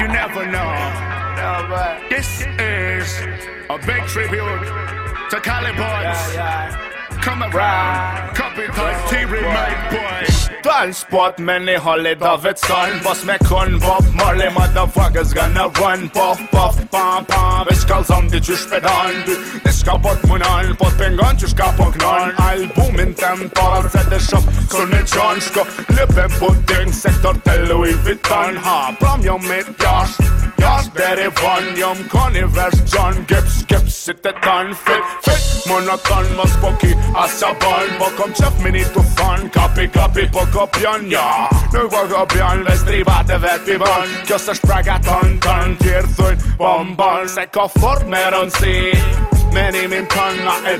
you never know. No, but this is a big tribute to Cali Boys. Yeah, yeah come around. Capital Theory, my boy. Transport many holiday of its Boss me con Bob Marley, motherfuckers gonna run. Puff, puff, pam, pam. Ich kall som die Tschüss pedant. Ich kaputt mun an, pot pengon, tschüss kaputt non. Album in temporal, set the shop, so ne tschonschko. Lippe pudding, sektor tell Louis Vuitton. Ha, prom jo mit Josh. Josh, der Yvonne, jom Conny, vers John Gibbs, Gibbs. si te tanë fit Fit, më në tanë më spoki A sa banë, më po kom qef mini të fan Kapi, kapi, po kopjan, ja Në po kopjan, veç tribat e veti banë Kjo së shpraga tanë, tanë, tjerë thujnë po Bon, se ko fort me rëndësi Menimin tanë, na e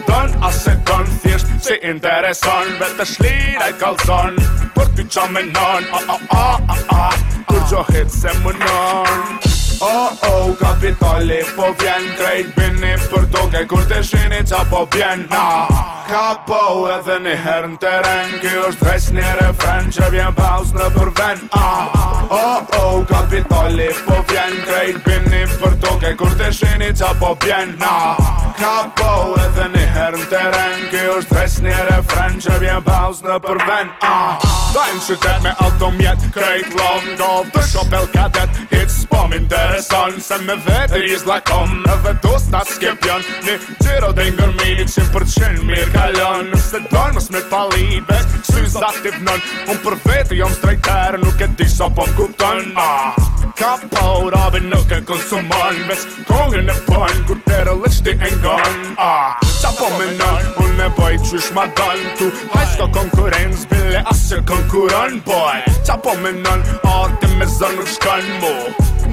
A se dënë, thjesht, si interesan Vete shlir e kalzon Për ty qa menon, a, a, a, a, a, a Kur gjohet se më nënë Oh oh, Kapitoli po vjen Drejt bini për duke kur të shini qa po vjen Na Kapo edhe një herë në teren Ky është dresh një refren që vjen paus në për ven ah, Oh oh, Kapitoli po vjen Drejt bini për duke kur të shini qa po vjen Na Kapo edhe një herë në teren Kjo është dres një refren, që vjen bauz në për ven ah. Dajnë që të të me altom jetë, krejt lomë Dovë të shopel këtë jetë, hitës pëmë po intereson Se me vetë i zlakom, me vetu s'natës këpjon Në gjyro dëjnë gërminik, 100% mirë kallon Se dojmës me palinë, veç syzat të tëpnon Unë për vetë jom s'trejt të rënë, nuk e disa për po kuton ah. Ka paurabin nuk e konsumon, veç kongën e pojnë qysh ma dalën Tu haj s'ka konkurenc bile asë se konkuren Boj, qa po menon arte me zonë nuk shkan mu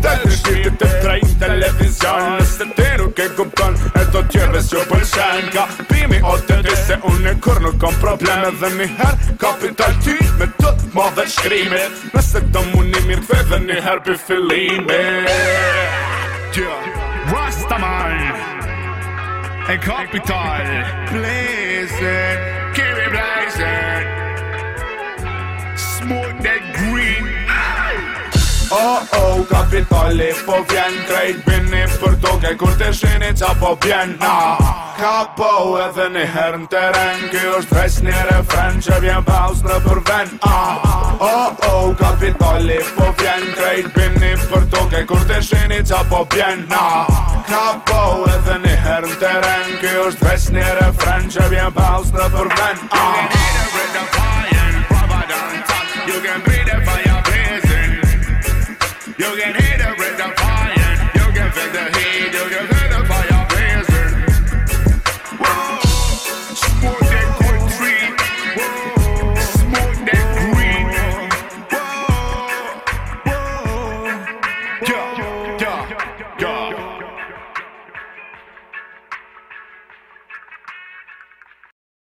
Dhe të shkiti të trajnë televizion Nëse ti nuk e kupton e të tjerve s'jo pëllshen Ka pimi o të ti se unë e kur nuk kom probleme Dhe mi her kapital ty me të më dhe shkrimit Nëse të mu një mirë kve dhe një her për fillimit e kapital Blaze it, give me blaze Smoke that green Oh oh, kapitali po vjen Krejt bini për toke kur të shini qa po vjen ah, Kapo edhe një herë në teren Ky është vesh një refren që vjen paus në për ven ah, Oh oh, kapitali po vjen Krejt bini për toke kur të shini qa po vjen ah, Kapo edhe një herë në teren Just dressent era a França, havia pals de formant. Oh. Ah.